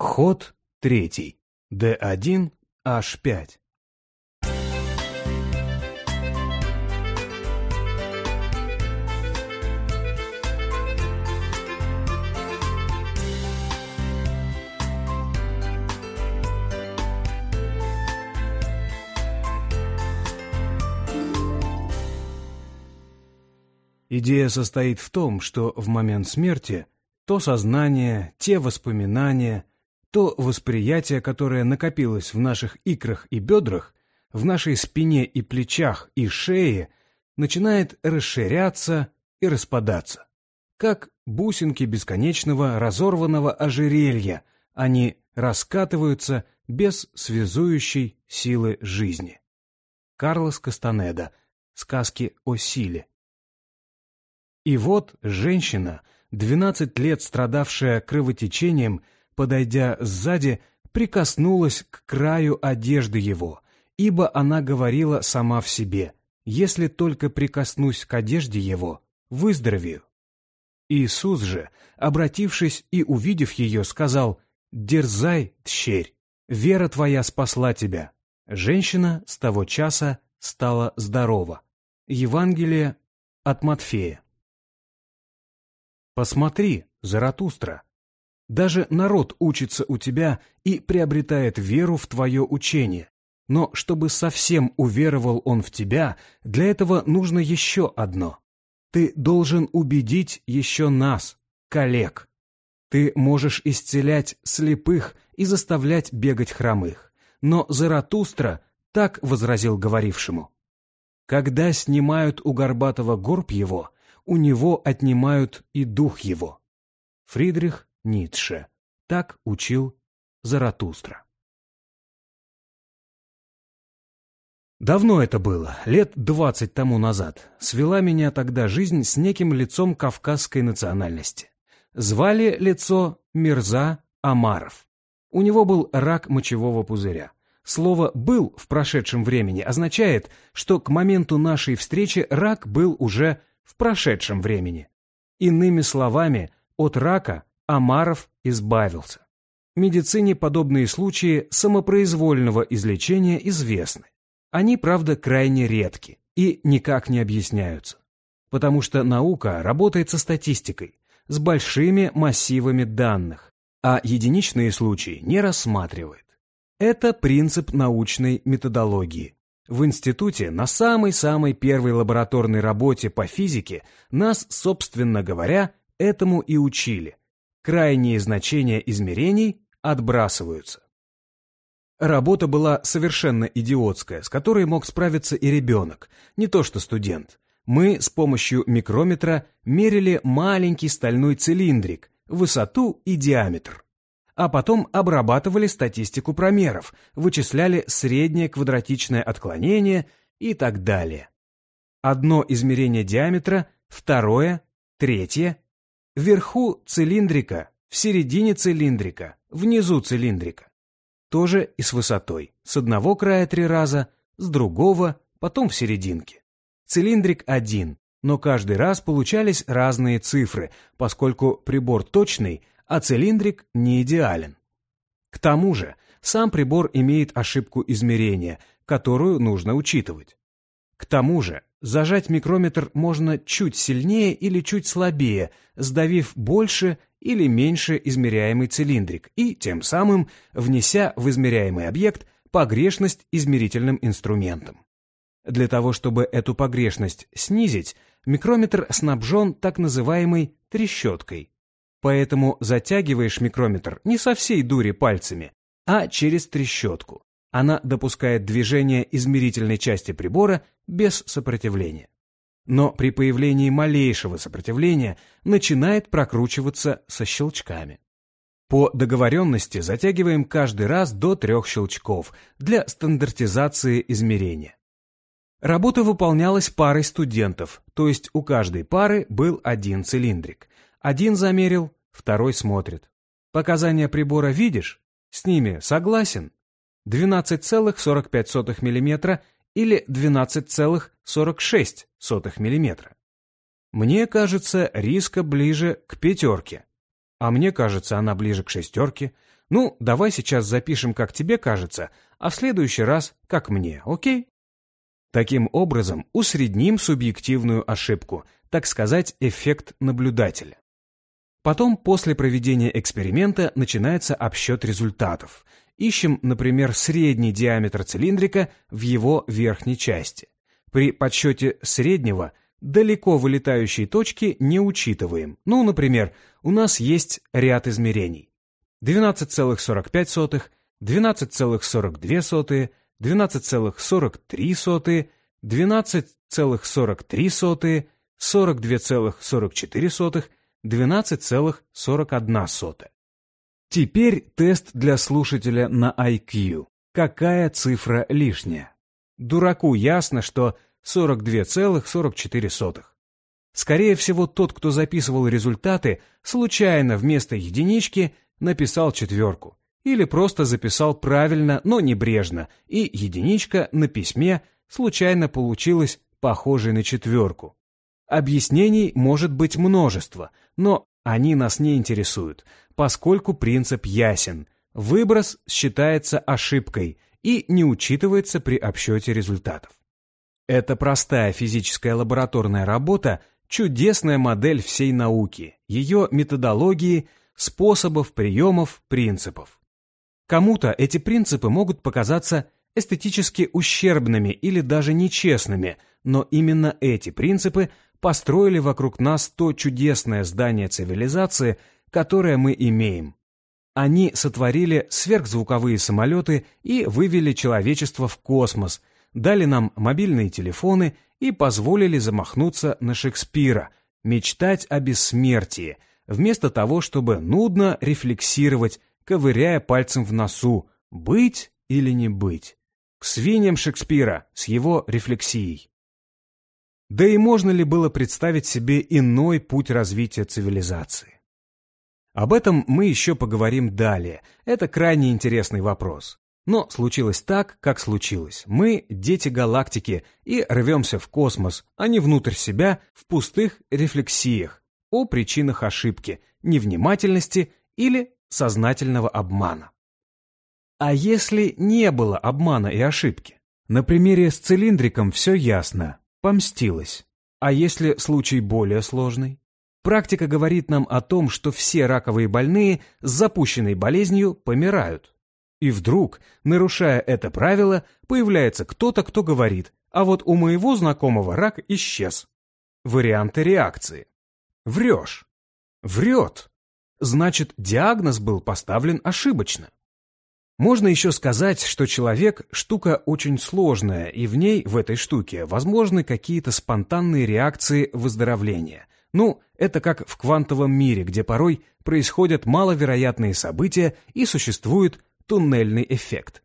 Ход третий. D1, H5. Идея состоит в том, что в момент смерти то сознание, те воспоминания, то восприятие, которое накопилось в наших икрах и бедрах, в нашей спине и плечах и шее, начинает расширяться и распадаться. Как бусинки бесконечного разорванного ожерелья, они раскатываются без связующей силы жизни. Карлос Кастанеда. Сказки о силе. И вот женщина, двенадцать лет страдавшая кровотечением, подойдя сзади, прикоснулась к краю одежды его, ибо она говорила сама в себе, «Если только прикоснусь к одежде его, выздоровею». Иисус же, обратившись и увидев ее, сказал, «Дерзай, тщерь, вера твоя спасла тебя». Женщина с того часа стала здорова. Евангелие от Матфея. Посмотри, Заратустра. Даже народ учится у тебя и приобретает веру в твое учение. Но чтобы совсем уверовал он в тебя, для этого нужно еще одно. Ты должен убедить еще нас, коллег. Ты можешь исцелять слепых и заставлять бегать хромых. Но Заратустра так возразил говорившему. Когда снимают у Горбатого горб его, у него отнимают и дух его. Фридрих Ницше. Так учил Заратустра. Давно это было, лет двадцать тому назад. Свела меня тогда жизнь с неким лицом кавказской национальности. Звали лицо Мирза Амаров. У него был рак мочевого пузыря. Слово «был» в прошедшем времени означает, что к моменту нашей встречи рак был уже в прошедшем времени. Иными словами, от рака Амаров избавился. Медицине подобные случаи самопроизвольного излечения известны. Они, правда, крайне редки и никак не объясняются. Потому что наука работает со статистикой, с большими массивами данных, а единичные случаи не рассматривает. Это принцип научной методологии. В институте на самой-самой первой лабораторной работе по физике нас, собственно говоря, этому и учили. Крайние значения измерений отбрасываются. Работа была совершенно идиотская, с которой мог справиться и ребенок, не то что студент. Мы с помощью микрометра мерили маленький стальной цилиндрик, высоту и диаметр а потом обрабатывали статистику промеров, вычисляли среднее квадратичное отклонение и так далее. Одно измерение диаметра, второе, третье. Вверху цилиндрика, в середине цилиндрика, внизу цилиндрика. Тоже и с высотой. С одного края три раза, с другого, потом в серединке. Цилиндрик один, но каждый раз получались разные цифры, поскольку прибор точный, а цилиндрик не идеален. К тому же, сам прибор имеет ошибку измерения, которую нужно учитывать. К тому же, зажать микрометр можно чуть сильнее или чуть слабее, сдавив больше или меньше измеряемый цилиндрик и, тем самым, внеся в измеряемый объект погрешность измерительным инструментом. Для того, чтобы эту погрешность снизить, микрометр снабжен так называемой трещоткой, Поэтому затягиваешь микрометр не со всей дури пальцами, а через трещотку. Она допускает движение измерительной части прибора без сопротивления. Но при появлении малейшего сопротивления начинает прокручиваться со щелчками. По договоренности затягиваем каждый раз до трех щелчков для стандартизации измерения. Работа выполнялась парой студентов, то есть у каждой пары был один цилиндрик. Один замерил, второй смотрит. Показания прибора видишь? С ними согласен? 12,45 мм или 12,46 мм. Мне кажется, риска ближе к пятерке. А мне кажется, она ближе к шестерке. Ну, давай сейчас запишем, как тебе кажется, а в следующий раз, как мне, окей? Таким образом, усредним субъективную ошибку, так сказать, эффект наблюдателя. Потом, после проведения эксперимента, начинается обсчет результатов. Ищем, например, средний диаметр цилиндрика в его верхней части. При подсчете среднего далеко вылетающие точки не учитываем. Ну, например, у нас есть ряд измерений. 12,45, 12,42, 12,43, 12,43, 42,44, 12,41. Теперь тест для слушателя на IQ. Какая цифра лишняя? Дураку ясно, что 42,44. Скорее всего, тот, кто записывал результаты, случайно вместо единички написал четверку. Или просто записал правильно, но небрежно, и единичка на письме случайно получилась похожей на четверку. Объяснений может быть множество, но они нас не интересуют, поскольку принцип ясен. Выброс считается ошибкой и не учитывается при обсчете результатов. Эта простая физическая лабораторная работа – чудесная модель всей науки, ее методологии, способов, приемов, принципов. Кому-то эти принципы могут показаться эстетически ущербными или даже нечестными, но именно эти принципы построили вокруг нас то чудесное здание цивилизации, которое мы имеем. Они сотворили сверхзвуковые самолеты и вывели человечество в космос, дали нам мобильные телефоны и позволили замахнуться на Шекспира, мечтать о бессмертии, вместо того, чтобы нудно рефлексировать, ковыряя пальцем в носу, быть или не быть. К свиньям Шекспира с его рефлексией. Да и можно ли было представить себе иной путь развития цивилизации? Об этом мы еще поговорим далее. Это крайне интересный вопрос. Но случилось так, как случилось. Мы – дети галактики и рвемся в космос, а не внутрь себя в пустых рефлексиях о причинах ошибки, невнимательности или сознательного обмана. А если не было обмана и ошибки? На примере с цилиндриком все ясно. Помстилась. А если случай более сложный? Практика говорит нам о том, что все раковые больные с запущенной болезнью помирают. И вдруг, нарушая это правило, появляется кто-то, кто говорит, а вот у моего знакомого рак исчез. Варианты реакции. Врешь. Врет. Значит, диагноз был поставлен ошибочно. Можно еще сказать, что человек – штука очень сложная, и в ней, в этой штуке, возможны какие-то спонтанные реакции выздоровления. Ну, это как в квантовом мире, где порой происходят маловероятные события и существует туннельный эффект.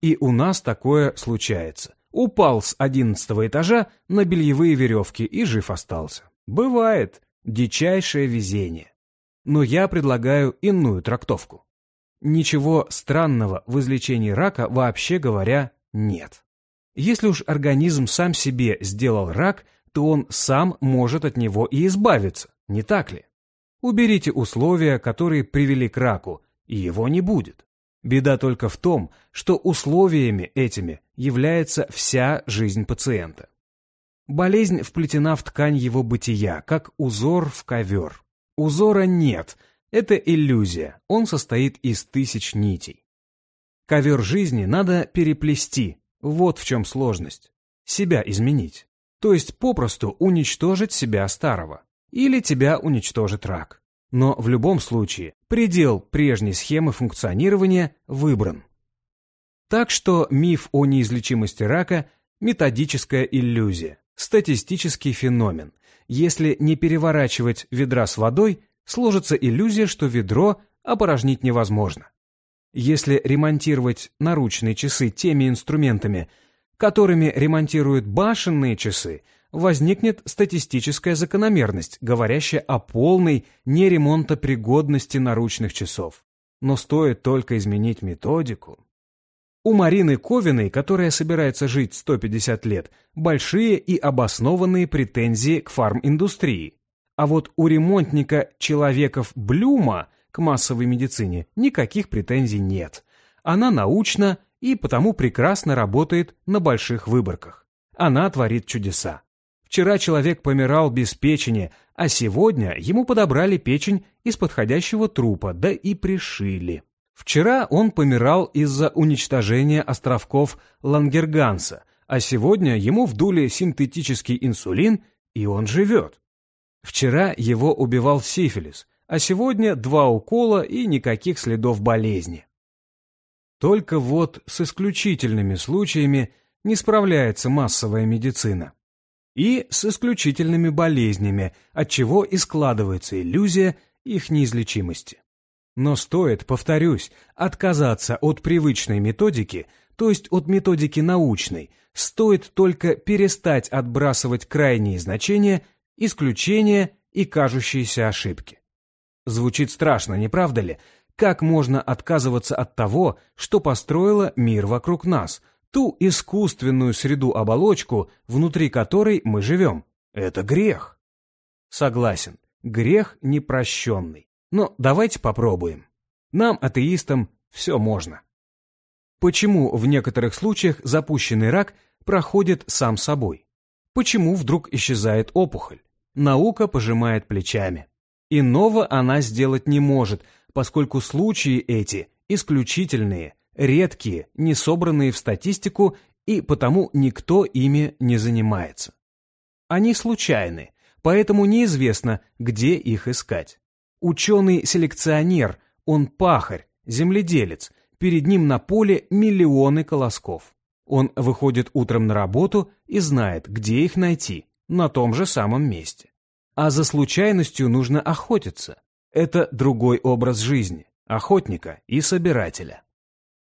И у нас такое случается. Упал с одиннадцатого этажа на бельевые веревки и жив остался. Бывает. Дичайшее везение. Но я предлагаю иную трактовку. Ничего странного в излечении рака, вообще говоря, нет. Если уж организм сам себе сделал рак, то он сам может от него и избавиться, не так ли? Уберите условия, которые привели к раку, и его не будет. Беда только в том, что условиями этими является вся жизнь пациента. Болезнь вплетена в ткань его бытия, как узор в ковер. Узора нет – это иллюзия, он состоит из тысяч нитей. Ковер жизни надо переплести, вот в чем сложность. Себя изменить. То есть попросту уничтожить себя старого. Или тебя уничтожит рак. Но в любом случае предел прежней схемы функционирования выбран. Так что миф о неизлечимости рака – методическая иллюзия, статистический феномен. Если не переворачивать ведра с водой, сложится иллюзия, что ведро опорожнить невозможно. Если ремонтировать наручные часы теми инструментами, которыми ремонтируют башенные часы, возникнет статистическая закономерность, говорящая о полной неремонтопригодности наручных часов. Но стоит только изменить методику. У Марины Ковиной, которая собирается жить 150 лет, большие и обоснованные претензии к фарминдустрии. А вот у ремонтника человеков Блюма, к массовой медицине никаких претензий нет. Она научна и потому прекрасно работает на больших выборках. Она творит чудеса. Вчера человек помирал без печени, а сегодня ему подобрали печень из подходящего трупа, да и пришили. Вчера он помирал из-за уничтожения островков Лангерганса, а сегодня ему вдули синтетический инсулин, и он живет. Вчера его убивал сифилис, а сегодня два укола и никаких следов болезни. Только вот с исключительными случаями не справляется массовая медицина. И с исключительными болезнями, от чего и складывается иллюзия их неизлечимости. Но стоит, повторюсь, отказаться от привычной методики, то есть от методики научной, стоит только перестать отбрасывать крайние значения, исключения и кажущиеся ошибки. Звучит страшно, не правда ли? Как можно отказываться от того, что построило мир вокруг нас, ту искусственную среду-оболочку, внутри которой мы живем? Это грех. Согласен, грех непрощенный. Но давайте попробуем. Нам, атеистам, все можно. Почему в некоторых случаях запущенный рак проходит сам собой? Почему вдруг исчезает опухоль? Наука пожимает плечами. Иного она сделать не может, поскольку случаи эти исключительные, редкие, не собранные в статистику, и потому никто ими не занимается. Они случайны, поэтому неизвестно, где их искать. Ученый-селекционер, он пахарь, земледелец, перед ним на поле миллионы колосков. Он выходит утром на работу и знает, где их найти, на том же самом месте. А за случайностью нужно охотиться. Это другой образ жизни, охотника и собирателя.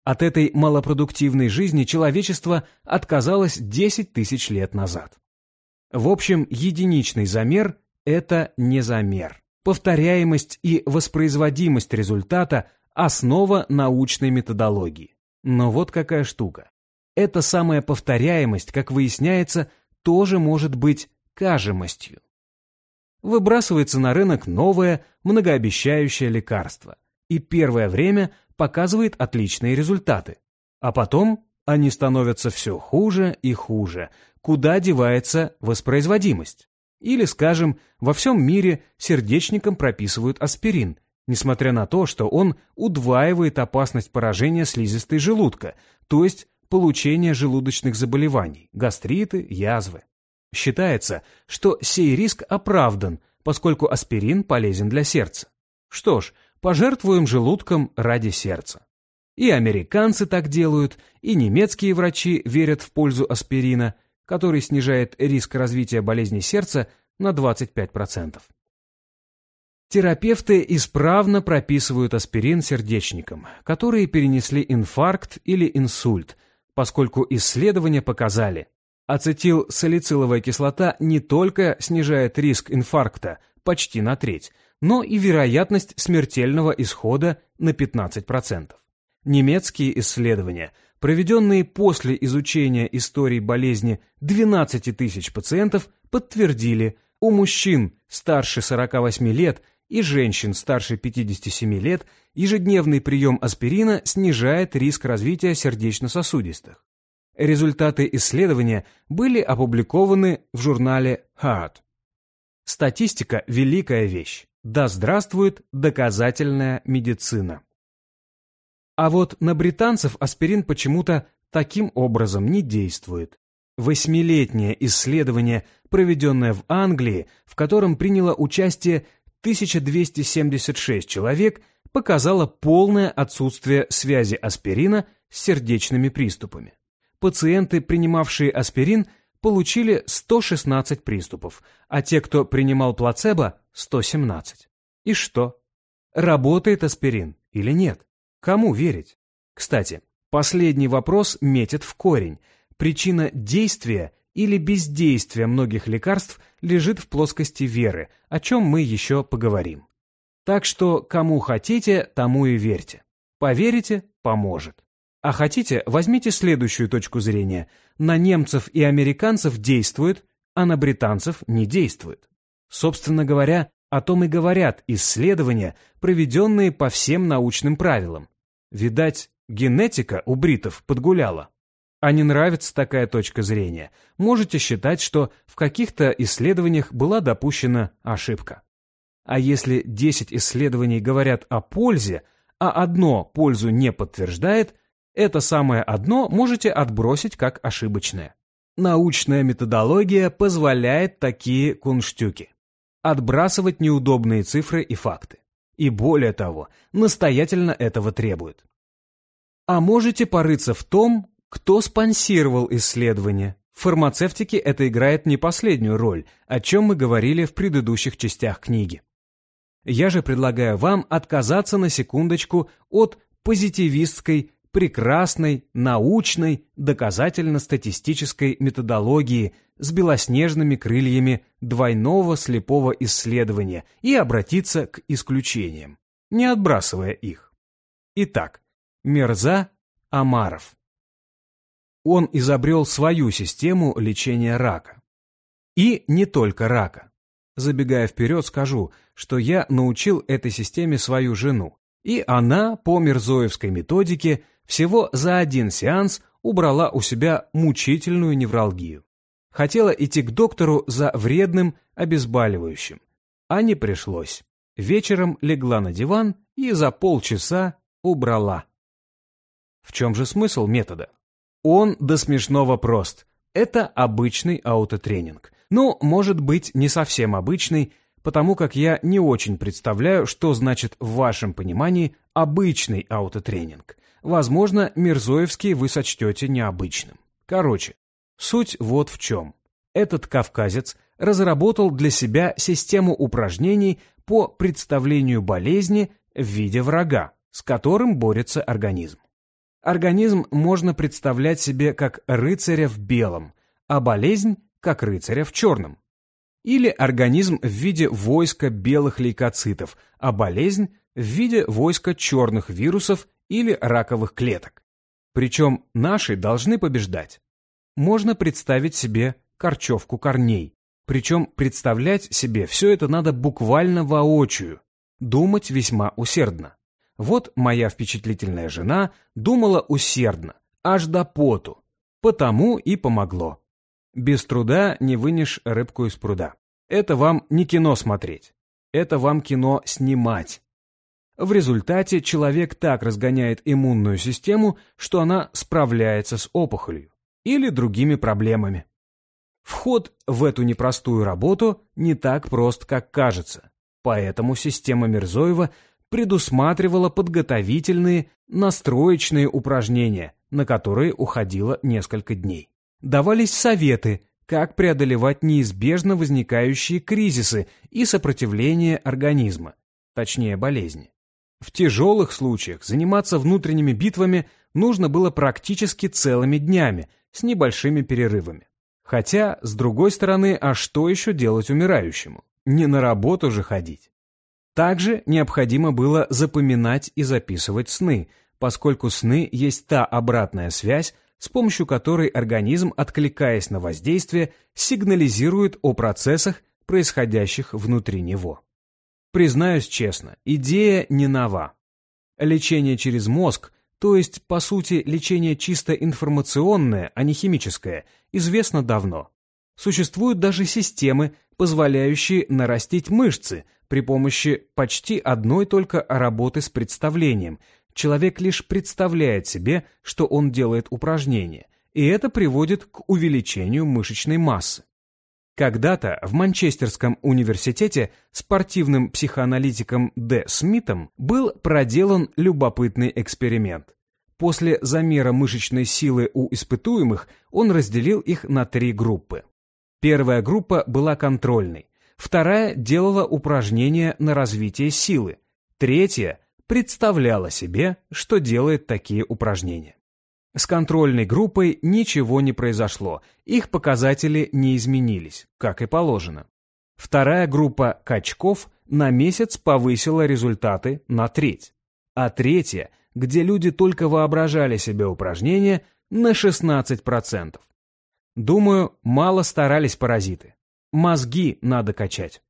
От этой малопродуктивной жизни человечество отказалось 10 тысяч лет назад. В общем, единичный замер – это не замер. Повторяемость и воспроизводимость результата Основа научной методологии. Но вот какая штука. Эта самая повторяемость, как выясняется, тоже может быть кажемостью. Выбрасывается на рынок новое, многообещающее лекарство, и первое время показывает отличные результаты. А потом они становятся все хуже и хуже, куда девается воспроизводимость. Или, скажем, во всем мире сердечникам прописывают аспирин, несмотря на то, что он удваивает опасность поражения слизистой желудка, то есть получения желудочных заболеваний, гастриты, язвы. Считается, что сей риск оправдан, поскольку аспирин полезен для сердца. Что ж, пожертвуем желудком ради сердца. И американцы так делают, и немецкие врачи верят в пользу аспирина, который снижает риск развития болезни сердца на 25%. Терапевты исправно прописывают аспирин сердечникам, которые перенесли инфаркт или инсульт, поскольку исследования показали, ацетилсалициловая кислота не только снижает риск инфаркта почти на треть, но и вероятность смертельного исхода на 15%. Немецкие исследования, проведенные после изучения истории болезни 12 тысяч пациентов, подтвердили, у мужчин старше 48 лет и женщин старше 57 лет ежедневный прием аспирина снижает риск развития сердечно-сосудистых. Результаты исследования были опубликованы в журнале Heart. Статистика – великая вещь. Да здравствует доказательная медицина. А вот на британцев аспирин почему-то таким образом не действует. Восьмилетнее исследование, проведенное в Англии, в котором приняло участие 1276 человек показало полное отсутствие связи аспирина с сердечными приступами. Пациенты, принимавшие аспирин, получили 116 приступов, а те, кто принимал плацебо, 117. И что? Работает аспирин или нет? Кому верить? Кстати, последний вопрос метит в корень. Причина действия или бездействие многих лекарств лежит в плоскости веры, о чем мы еще поговорим. Так что кому хотите, тому и верьте. Поверите – поможет. А хотите, возьмите следующую точку зрения. На немцев и американцев действует, а на британцев не действует. Собственно говоря, О том и говорят исследования, проведенные по всем научным правилам. Видать, генетика у бритов подгуляла. А не нравится такая точка зрения, можете считать, что в каких-то исследованиях была допущена ошибка. А если 10 исследований говорят о пользе, а одно пользу не подтверждает, это самое одно можете отбросить как ошибочное. Научная методология позволяет такие кунштюки отбрасывать неудобные цифры и факты. И более того, настоятельно этого требует. А можете порыться в том, кто спонсировал исследование. В фармацевтике это играет не последнюю роль, о чем мы говорили в предыдущих частях книги. Я же предлагаю вам отказаться на секундочку от позитивистской прекрасной, научной, доказательно-статистической методологии с белоснежными крыльями двойного слепого исследования и обратиться к исключениям, не отбрасывая их. Итак, Мерза Амаров. Он изобрел свою систему лечения рака. И не только рака. Забегая вперед, скажу, что я научил этой системе свою жену, и она по мерзоевской методике всего за один сеанс убрала у себя мучительную невралгию. Хотела идти к доктору за вредным обезболивающим, а не пришлось. Вечером легла на диван и за полчаса убрала. В чем же смысл метода? Он до смешного прост. Это обычный аутотренинг. Ну, может быть, не совсем обычный, потому как я не очень представляю, что значит в вашем понимании обычный аутотренинг. Возможно, Мирзоевский вы сочтете необычным. Короче, суть вот в чем. Этот кавказец разработал для себя систему упражнений по представлению болезни в виде врага, с которым борется организм. Организм можно представлять себе как рыцаря в белом, а болезнь – как рыцаря в черном. Или организм в виде войска белых лейкоцитов, а болезнь – в виде войска черных вирусов или раковых клеток. Причем наши должны побеждать. Можно представить себе корчевку корней. Причем представлять себе все это надо буквально воочию. Думать весьма усердно. Вот моя впечатлительная жена думала усердно, аж до поту. Потому и помогло. Без труда не вынешь рыбку из пруда. Это вам не кино смотреть. Это вам кино снимать. В результате человек так разгоняет иммунную систему, что она справляется с опухолью или другими проблемами. Вход в эту непростую работу не так прост, как кажется. Поэтому система Мирзоева предусматривала подготовительные, настроечные упражнения, на которые уходило несколько дней. Давались советы, как преодолевать неизбежно возникающие кризисы и сопротивление организма, точнее болезни. В тяжелых случаях заниматься внутренними битвами нужно было практически целыми днями, с небольшими перерывами. Хотя, с другой стороны, а что еще делать умирающему? Не на работу же ходить. Также необходимо было запоминать и записывать сны, поскольку сны есть та обратная связь, с помощью которой организм, откликаясь на воздействие, сигнализирует о процессах, происходящих внутри него. Признаюсь честно, идея не нова. Лечение через мозг, то есть, по сути, лечение чисто информационное, а не химическое, известно давно. Существуют даже системы, позволяющие нарастить мышцы при помощи почти одной только работы с представлением. Человек лишь представляет себе, что он делает упражнение, и это приводит к увеличению мышечной массы. Когда-то в Манчестерском университете спортивным психоаналитиком Д. Смитом был проделан любопытный эксперимент. После замера мышечной силы у испытуемых он разделил их на три группы. Первая группа была контрольной, вторая делала упражнения на развитие силы, третья представляла себе, что делает такие упражнения. С контрольной группой ничего не произошло, их показатели не изменились, как и положено. Вторая группа качков на месяц повысила результаты на треть, а третья, где люди только воображали себе упражнения, на 16%. Думаю, мало старались паразиты. Мозги надо качать.